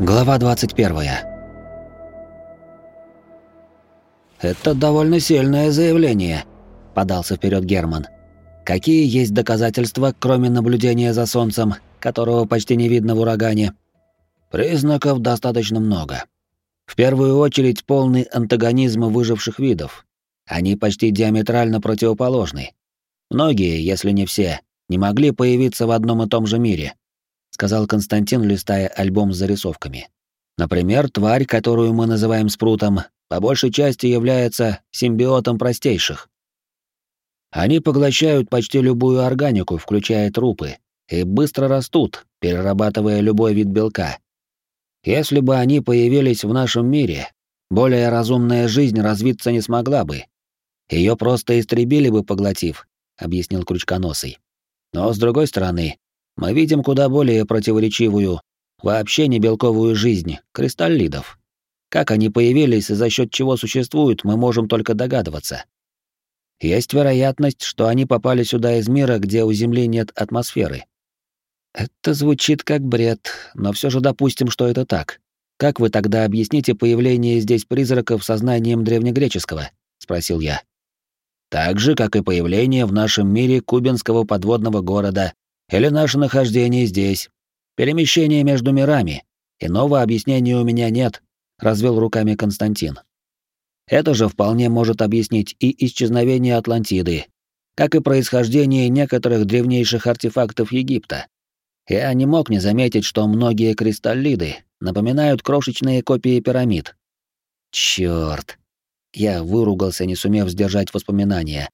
Глава 21. Это довольно сильное заявление, подался вперед Герман. Какие есть доказательства, кроме наблюдения за солнцем, которого почти не видно в урагане? Признаков достаточно много. В первую очередь полный антагонизм выживших видов. Они почти диаметрально противоположны. Многие, если не все, не могли появиться в одном и том же мире сказал Константин, листая альбом с зарисовками. Например, тварь, которую мы называем спрутом, по большей части является симбиотом простейших. Они поглощают почти любую органику, включая трупы, и быстро растут, перерабатывая любой вид белка. Если бы они появились в нашем мире, более разумная жизнь развиться не смогла бы. Ее просто истребили бы, поглотив, объяснил Крючконосый. Но с другой стороны, мы видим куда более противоречивую, вообще не белковую жизнь кристаллидов. Как они появились и за счет чего существуют, мы можем только догадываться. Есть вероятность, что они попали сюда из мира, где у Земли нет атмосферы. Это звучит как бред, но все же допустим, что это так. Как вы тогда объясните появление здесь призраков сознанием древнегреческого? спросил я. Так же, как и появление в нашем мире кубинского подводного города или наше нахождение здесь. Перемещение между мирами. Иного объяснения у меня нет, развел руками Константин. Это же вполне может объяснить и исчезновение Атлантиды, как и происхождение некоторых древнейших артефактов Египта. Я не мог не заметить, что многие кристаллиды напоминают крошечные копии пирамид. Чёрт. Я выругался, не сумев сдержать воспоминания.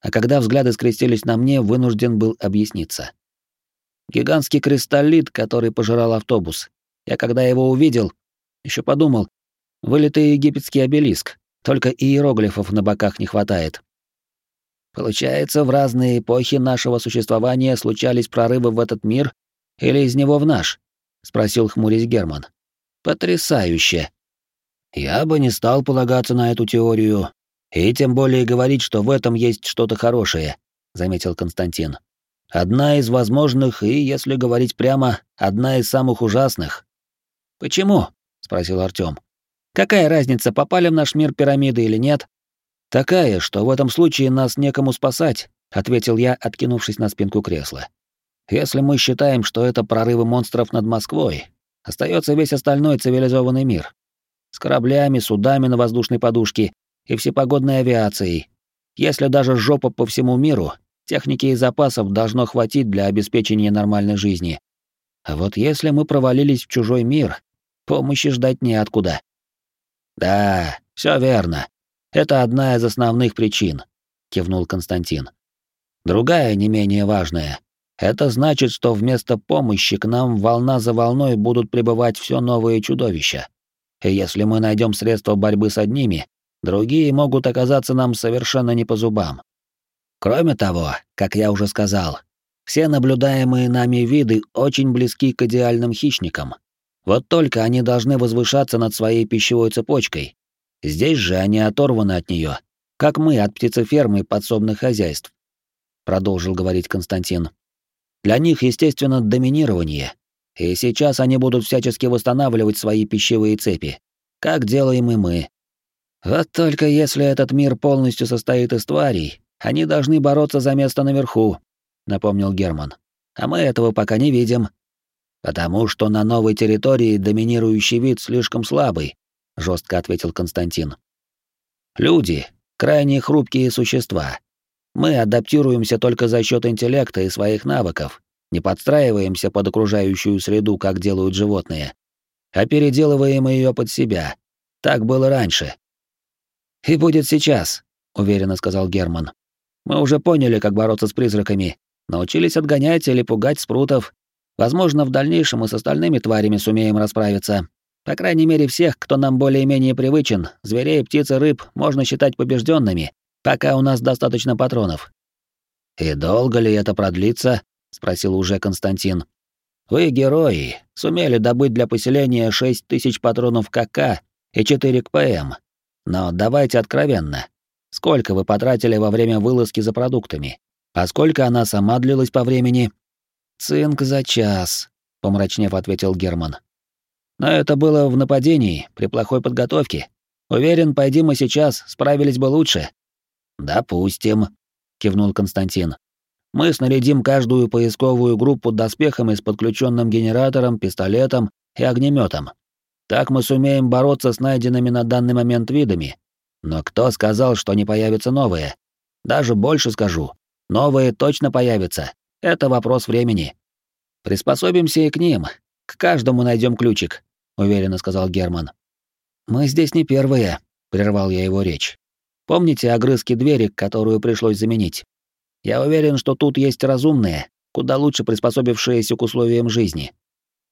А когда взгляды скрестились на мне, вынужден был объясниться. Гигантский кристаллит, который пожирал автобус. Я когда его увидел, еще подумал, вылитый египетский обелиск, только иероглифов на боках не хватает. Получается, в разные эпохи нашего существования случались прорывы в этот мир или из него в наш? спросил хмурясь Герман. Потрясающе. Я бы не стал полагаться на эту теорию, и тем более говорить, что в этом есть что-то хорошее, заметил Константин. Одна из возможных и, если говорить прямо, одна из самых ужасных. Почему? спросил Артём. Какая разница, попали в наш мир пирамиды или нет? Такая, что в этом случае нас некому спасать, ответил я, откинувшись на спинку кресла. Если мы считаем, что это прорывы монстров над Москвой, остается весь остальной цивилизованный мир. С кораблями, судами на воздушной подушке и всепогодной авиацией. Если даже жопа по всему миру, Техники и запасов должно хватить для обеспечения нормальной жизни. А вот если мы провалились в чужой мир, помощи ждать неоткуда. Да, все верно. Это одна из основных причин, кивнул Константин. Другая, не менее важная, это значит, что вместо помощи к нам волна за волной будут прибывать все новые чудовища. И если мы найдем средства борьбы с одними, другие могут оказаться нам совершенно не по зубам. Кроме того, как я уже сказал, все наблюдаемые нами виды очень близки к идеальным хищникам. Вот только они должны возвышаться над своей пищевой цепочкой. Здесь же они оторваны от нее, как мы от птицефермы подсобных хозяйств. Продолжил говорить Константин. Для них, естественно, доминирование. И сейчас они будут всячески восстанавливать свои пищевые цепи, как делаем и мы. Вот только если этот мир полностью состоит из тварей, они должны бороться за место наверху, напомнил Герман. А мы этого пока не видим. Потому что на новой территории доминирующий вид слишком слабый, жестко ответил Константин. Люди крайне хрупкие существа. Мы адаптируемся только за счет интеллекта и своих навыков, не подстраиваемся под окружающую среду, как делают животные, а переделываем ее под себя. Так было раньше. И будет сейчас, уверенно сказал Герман. Мы уже поняли, как бороться с призраками, научились отгонять или пугать спрутов. Возможно, в дальнейшем мы с остальными тварями сумеем расправиться. По крайней мере, всех, кто нам более-менее привычен, зверей, птиц и рыб, можно считать побежденными, пока у нас достаточно патронов. «И долго ли это продлится?» — спросил уже Константин. «Вы, герои, сумели добыть для поселения шесть тысяч патронов КК и четыре КПМ. Но давайте откровенно, Сколько вы потратили во время вылазки за продуктами? А сколько она сама длилась по времени? Цинк за час, помрачнев ответил Герман. Но это было в нападении, при плохой подготовке. Уверен, пойди мы сейчас, справились бы лучше. Допустим, кивнул Константин. Мы снарядим каждую поисковую группу доспехами с подключенным генератором, пистолетом и огнеметом. Так мы сумеем бороться с найденными на данный момент видами. Но кто сказал, что не появятся новые? Даже больше скажу. Новые точно появятся. Это вопрос времени. Приспособимся и к ним. К каждому найдем ключик, уверенно сказал Герман. Мы здесь не первые, прервал я его речь. Помните огрызки двери, которую пришлось заменить? Я уверен, что тут есть разумные, куда лучше приспособившиеся к условиям жизни.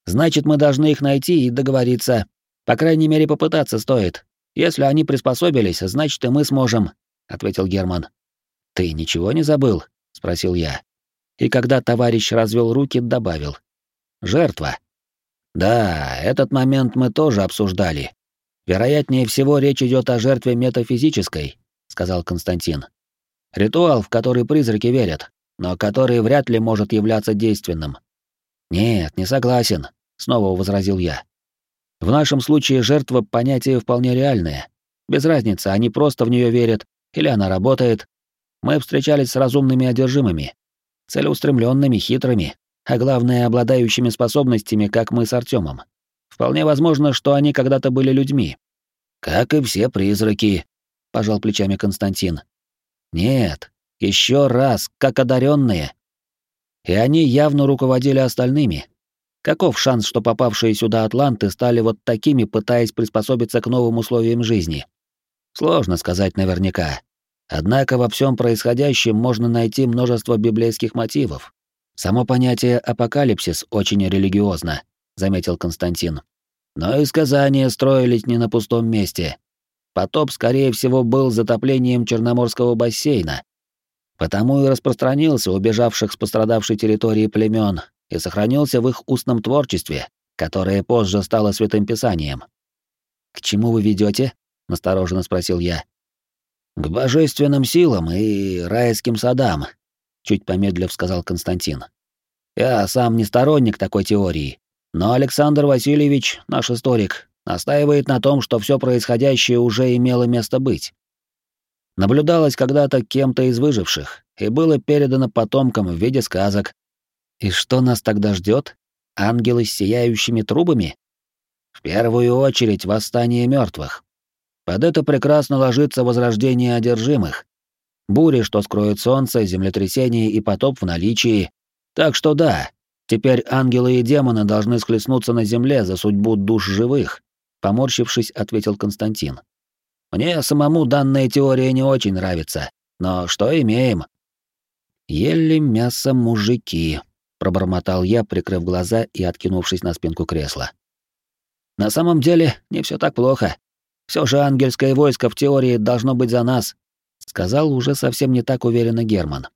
Значит, мы должны их найти и договориться. По крайней мере, попытаться стоит. Если они приспособились, значит, и мы сможем, ответил Герман. Ты ничего не забыл? спросил я. И когда товарищ развел руки, добавил: жертва. Да, этот момент мы тоже обсуждали. Вероятнее всего, речь идет о жертве метафизической, сказал Константин. Ритуал, в который призраки верят, но который вряд ли может являться действенным. Нет, не согласен, снова возразил я. В нашем случае жертва понятие вполне реальное. Без разницы, они просто в нее верят или она работает. Мы встречались с разумными одержимыми, целеустремленными, хитрыми, а главное, обладающими способностями, как мы с Артемом. Вполне возможно, что они когда-то были людьми. Как и все призраки, пожал плечами Константин. Нет, еще раз, как одаренные. И они явно руководили остальными. Каков шанс, что попавшие сюда атланты стали вот такими, пытаясь приспособиться к новым условиям жизни? Сложно сказать наверняка. Однако во всем происходящем можно найти множество библейских мотивов. Само понятие апокалипсис очень религиозно, заметил Константин. Но и сказания строились не на пустом месте. Потоп, скорее всего, был затоплением Черноморского бассейна. Потому и распространился у бежавших с пострадавшей территории племен и сохранился в их устном творчестве, которое позже стало святым писанием. «К чему вы ведете? настороженно спросил я. «К божественным силам и райским садам», — чуть помедлив сказал Константин. «Я сам не сторонник такой теории, но Александр Васильевич, наш историк, настаивает на том, что все происходящее уже имело место быть. Наблюдалось когда-то кем-то из выживших и было передано потомкам в виде сказок. И что нас тогда ждет? Ангелы с сияющими трубами? В первую очередь восстание мертвых. Под это прекрасно ложится возрождение одержимых. Бури, что скроют солнце, землетрясение и потоп в наличии. Так что да, теперь ангелы и демоны должны схлестнуться на земле за судьбу душ живых поморщившись, ответил Константин. Мне самому данная теория не очень нравится, но что имеем? Ели мясо мужики, пробормотал я, прикрыв глаза и откинувшись на спинку кресла. На самом деле, не все так плохо. Все же ангельское войско в теории должно быть за нас, сказал уже совсем не так уверенно Герман.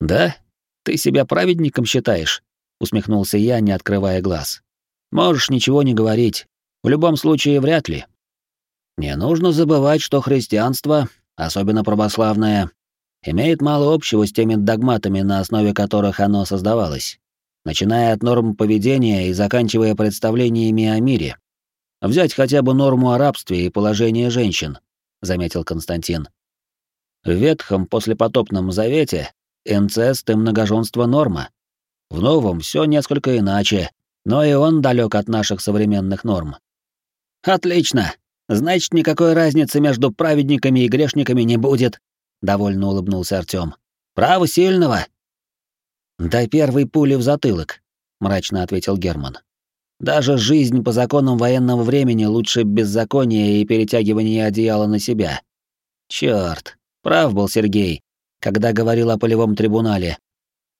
Да? Ты себя праведником считаешь? усмехнулся я, не открывая глаз. Можешь ничего не говорить, в любом случае, вряд ли. Не нужно забывать, что христианство, особенно православное, имеет мало общего с теми догматами, на основе которых оно создавалось, начиная от норм поведения и заканчивая представлениями о мире. Взять хотя бы норму о рабстве и положение женщин, заметил Константин. В ветхом послепотопном завете инцест и многоженство норма. В новом все несколько иначе, но и он далек от наших современных норм. Отлично. Значит, никакой разницы между праведниками и грешниками не будет, довольно улыбнулся Артём. Право сильного. Дай первой пули в затылок, мрачно ответил Герман. Даже жизнь по законам военного времени лучше беззакония и перетягивания одеяла на себя. Чёрт, прав был Сергей, когда говорил о полевом трибунале.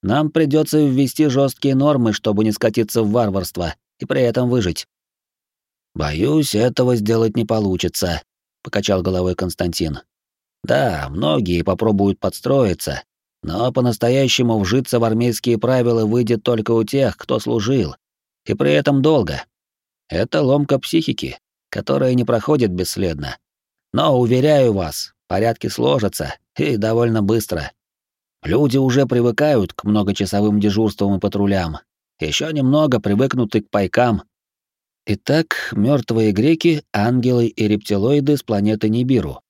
Нам придется ввести жесткие нормы, чтобы не скатиться в варварство и при этом выжить. Боюсь, этого сделать не получится, покачал головой Константин. Да, многие попробуют подстроиться, но по-настоящему вжиться в армейские правила выйдет только у тех, кто служил, и при этом долго. Это ломка психики, которая не проходит бесследно. Но, уверяю вас, порядки сложатся, и довольно быстро. Люди уже привыкают к многочасовым дежурствам и патрулям. Еще немного привыкнут и к пайкам, Итак, мертвые греки, ангелы и рептилоиды с планеты Нибиру,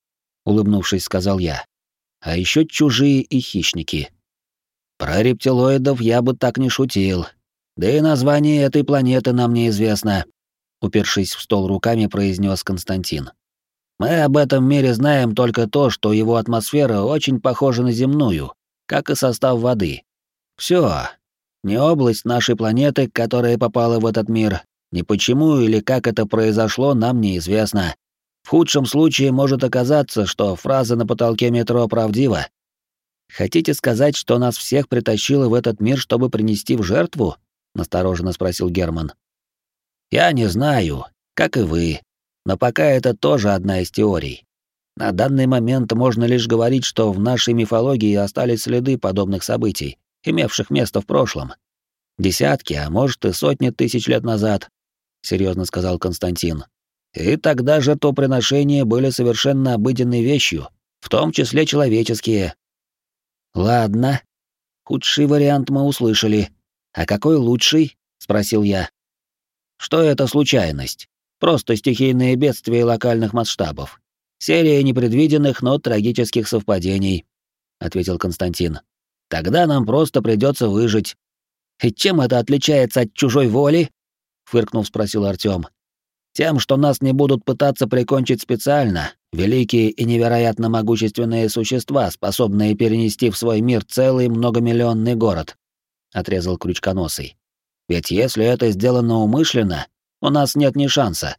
улыбнувшись, сказал я. А еще чужие и хищники. Про рептилоидов я бы так не шутил. Да и название этой планеты нам неизвестно, упершись в стол руками, произнес Константин. Мы об этом мире знаем только то, что его атмосфера очень похожа на земную, как и состав воды. Все. Не область нашей планеты, которая попала в этот мир, ни почему или как это произошло, нам неизвестно. В худшем случае может оказаться, что фраза на потолке метро правдива. Хотите сказать, что нас всех притащило в этот мир, чтобы принести в жертву? настороженно спросил Герман. Я не знаю, как и вы, но пока это тоже одна из теорий. На данный момент можно лишь говорить, что в нашей мифологии остались следы подобных событий, имевших место в прошлом. Десятки, а может и сотни тысяч лет назад, серьезно сказал Константин. И тогда же то приношения были совершенно обыденной вещью, в том числе человеческие. Ладно. Худший вариант мы услышали. А какой лучший? спросил я. Что это случайность? Просто стихийные бедствия локальных масштабов. Серия непредвиденных, но трагических совпадений, ответил Константин. Тогда нам просто придется выжить. И чем это отличается от чужой воли? фыркнув, спросил Артём. Тем, что нас не будут пытаться прикончить специально, великие и невероятно могущественные существа, способные перенести в свой мир целый многомиллионный город, отрезал крючконосый. Ведь если это сделано умышленно, у нас нет ни шанса.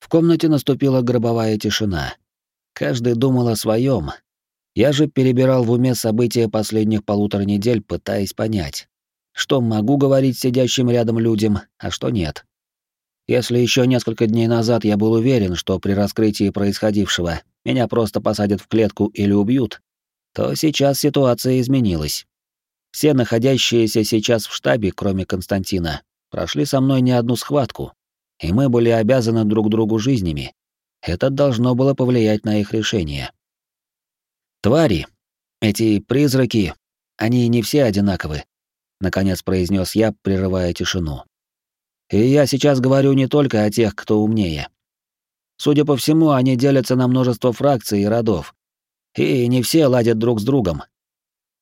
В комнате наступила гробовая тишина. Каждый думал о своем. Я же перебирал в уме события последних полутора недель, пытаясь понять, что могу говорить сидящим рядом людям, а что нет. Если еще несколько дней назад я был уверен, что при раскрытии происходившего меня просто посадят в клетку или убьют, то сейчас ситуация изменилась. Все находящиеся сейчас в штабе, кроме Константина, прошли со мной не одну схватку, и мы были обязаны друг другу жизнями. Это должно было повлиять на их решение. Твари, эти призраки, они не все одинаковы, наконец произнес я, прерывая тишину. И я сейчас говорю не только о тех, кто умнее. Судя по всему, они делятся на множество фракций и родов. И не все ладят друг с другом.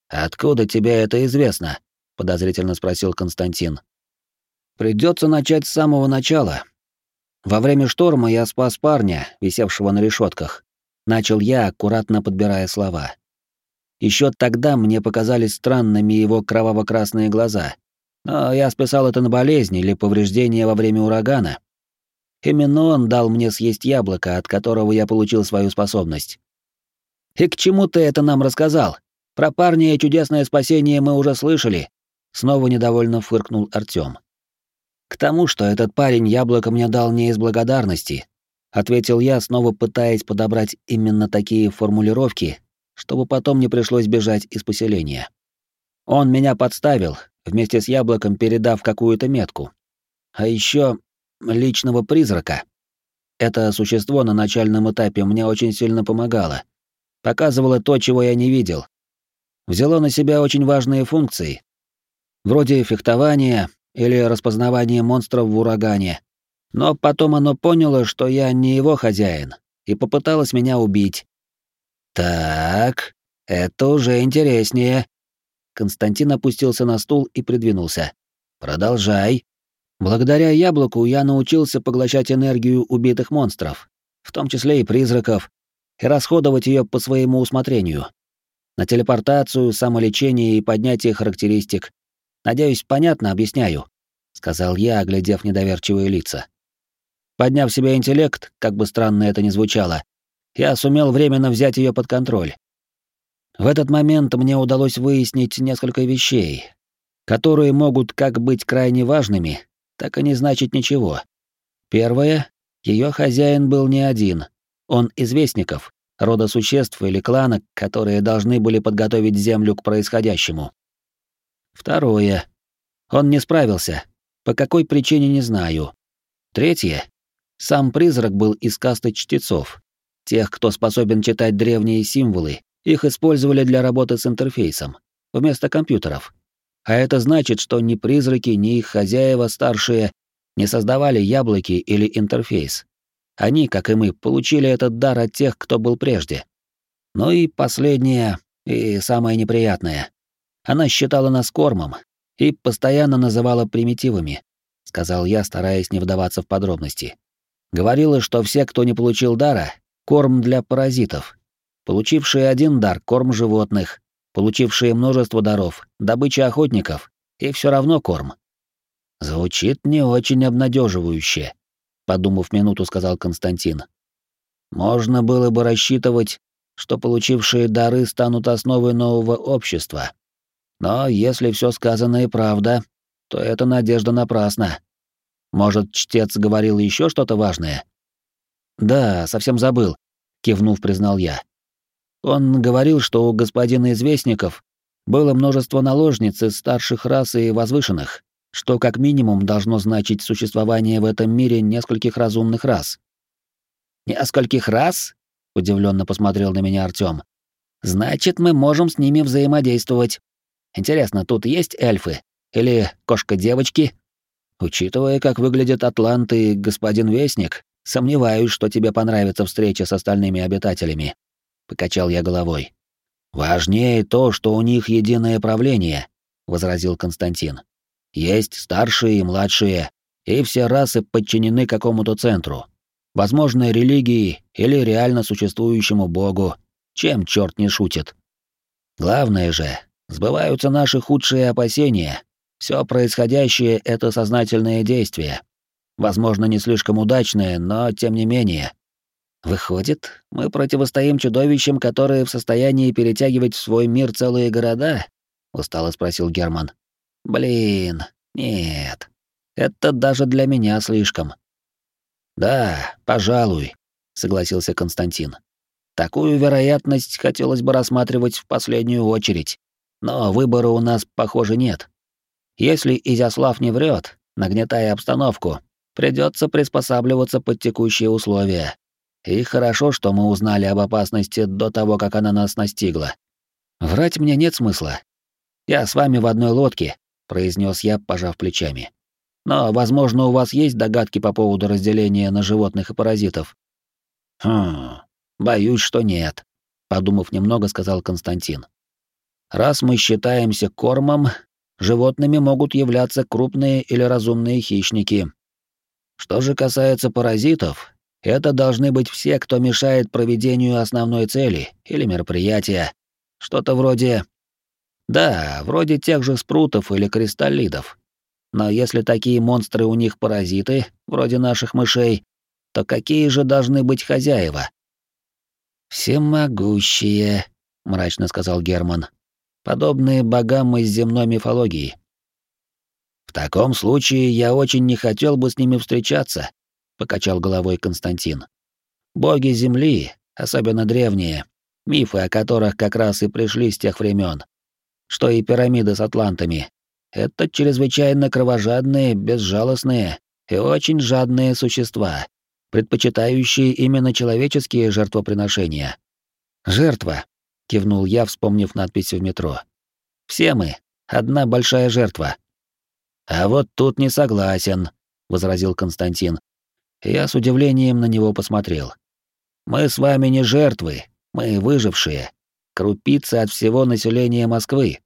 Откуда тебе это известно? подозрительно спросил Константин. Придется начать с самого начала. Во время шторма я спас парня, висевшего на решетках. Начал я, аккуратно подбирая слова. Еще тогда мне показались странными его кроваво-красные глаза. Но я списал это на болезнь или повреждение во время урагана. Именно он дал мне съесть яблоко, от которого я получил свою способность. «И к чему ты это нам рассказал? Про парня и чудесное спасение мы уже слышали», — снова недовольно фыркнул Артём. «К тому, что этот парень яблоко мне дал не из благодарности», — ответил я, снова пытаясь подобрать именно такие формулировки, чтобы потом не пришлось бежать из поселения. Он меня подставил, вместе с яблоком передав какую-то метку. А еще личного призрака. Это существо на начальном этапе мне очень сильно помогало. Показывало то, чего я не видел. Взяло на себя очень важные функции. Вроде фехтования или распознавания монстров в урагане. Но потом оно поняло, что я не его хозяин, и попыталось меня убить. Так, это уже интереснее. Константин опустился на стул и придвинулся. Продолжай. Благодаря яблоку я научился поглощать энергию убитых монстров, в том числе и призраков, и расходовать ее по своему усмотрению. На телепортацию, самолечение и поднятие характеристик. Надеюсь, понятно объясняю, сказал я, оглядев недоверчивые лица. Подняв себе интеллект, как бы странно это ни звучало, я сумел временно взять ее под контроль. В этот момент мне удалось выяснить несколько вещей, которые могут как быть крайне важными, так и не значить ничего. Первое ее хозяин был не один. Он из вестников, рода существ или клана, которые должны были подготовить землю к происходящему. Второе. Он не справился. По какой причине не знаю. Третье. Сам призрак был из касты чтецов, Тех, кто способен читать древние символы, их использовали для работы с интерфейсом, вместо компьютеров. А это значит, что ни призраки, ни их хозяева старшие не создавали яблоки или интерфейс. Они, как и мы, получили этот дар от тех, кто был прежде. Ну и последнее, и самое неприятное. Она считала нас кормом и постоянно называла примитивами, сказал я, стараясь не вдаваться в подробности. Говорила, что все, кто не получил дара, корм для паразитов. Получившие один дар — корм животных, получившие множество даров — добыча охотников, и все равно корм. Звучит не очень обнадеживающе, подумав минуту, сказал Константин. Можно было бы рассчитывать, что получившие дары станут основой нового общества. Но если все сказанное правда, то эта надежда напрасна. Может, чтец говорил еще что-то важное? Да, совсем забыл, кивнув, признал я. Он говорил, что у господина известников было множество наложниц из старших рас и возвышенных, что как минимум должно значить существование в этом мире нескольких разумных рас. Нескольких рас? удивленно посмотрел на меня Артём. Значит, мы можем с ними взаимодействовать. Интересно, тут есть эльфы или кошка-девочки? Учитывая, как выглядят атланты и господин Вестник, сомневаюсь, что тебе понравится встреча с остальными обитателями. Покачал я головой. Важнее то, что у них единое правление, возразил Константин. Есть старшие и младшие, и все расы подчинены какому-то центру. Возможно, религии или реально существующему богу. Чем черт не шутит? Главное же, сбываются наши худшие опасения, все происходящее — это сознательное действие. Возможно, не слишком удачное, но тем не менее. Выходит, мы противостоим чудовищам, которые в состоянии перетягивать в свой мир целые города? Устало спросил Герман. Блин, нет. Это даже для меня слишком. Да, пожалуй, согласился Константин. Такую вероятность хотелось бы рассматривать в последнюю очередь. Но выбора у нас, похоже, нет. Если Изяслав не врет, нагнетая обстановку, придется приспосабливаться под текущие условия. И хорошо, что мы узнали об опасности до того, как она нас настигла. Врать мне нет смысла. Я с вами в одной лодке, произнес я, пожав плечами. Но, возможно, у вас есть догадки по поводу разделения на животных и паразитов. Хм, боюсь, что нет, подумав немного, сказал Константин. Раз мы считаемся кормом, животными могут являться крупные или разумные хищники. Что же касается паразитов, это должны быть все, кто мешает проведению основной цели или мероприятия. Что-то вроде... Да, вроде тех же спрутов или кристаллидов. Но если такие монстры у них паразиты, вроде наших мышей, то какие же должны быть хозяева? «Всемогущие», — мрачно сказал Герман подобные богам из земной мифологии. В таком случае я очень не хотел бы с ними встречаться, покачал головой Константин. Боги земли, особенно древние, мифы о которых как раз и пришли с тех времен, что и пирамиды с атлантами. Это чрезвычайно кровожадные, безжалостные и очень жадные существа, предпочитающие именно человеческие жертвоприношения. Жертва кивнул я, вспомнив надпись в метро. Все мы одна большая жертва. А вот тут не согласен, возразил Константин. Я с удивлением на него посмотрел. Мы с вами не жертвы, мы выжившие, крупицы от всего населения Москвы.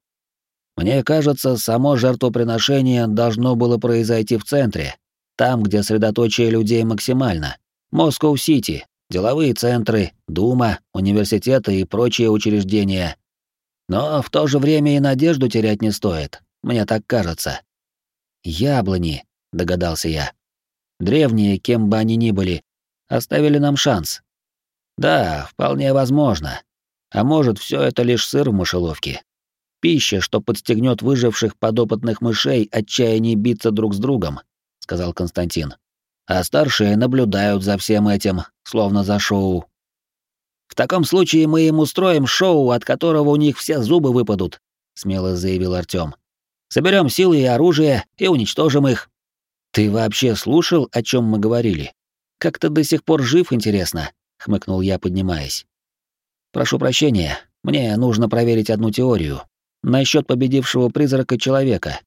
Мне кажется, само жертвоприношение должно было произойти в центре, там, где средоточие людей максимально. Москва-Сити, деловые центры, дума, университеты и прочие учреждения. Но в то же время и надежду терять не стоит, мне так кажется. Яблони, догадался я. Древние, кем бы они ни были, оставили нам шанс. Да, вполне возможно. А может, все это лишь сыр в мышеловке. Пища, что подстегнет выживших подопытных мышей отчаяние биться друг с другом, сказал Константин а старшие наблюдают за всем этим, словно за шоу. В таком случае мы им устроим шоу, от которого у них все зубы выпадут, смело заявил Артём. Соберем силы и оружие и уничтожим их. Ты вообще слушал, о чем мы говорили? Как ты до сих пор жив, интересно, хмыкнул я, поднимаясь. Прошу прощения, мне нужно проверить одну теорию насчет победившего призрака человека.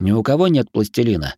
Ни у кого нет пластилина,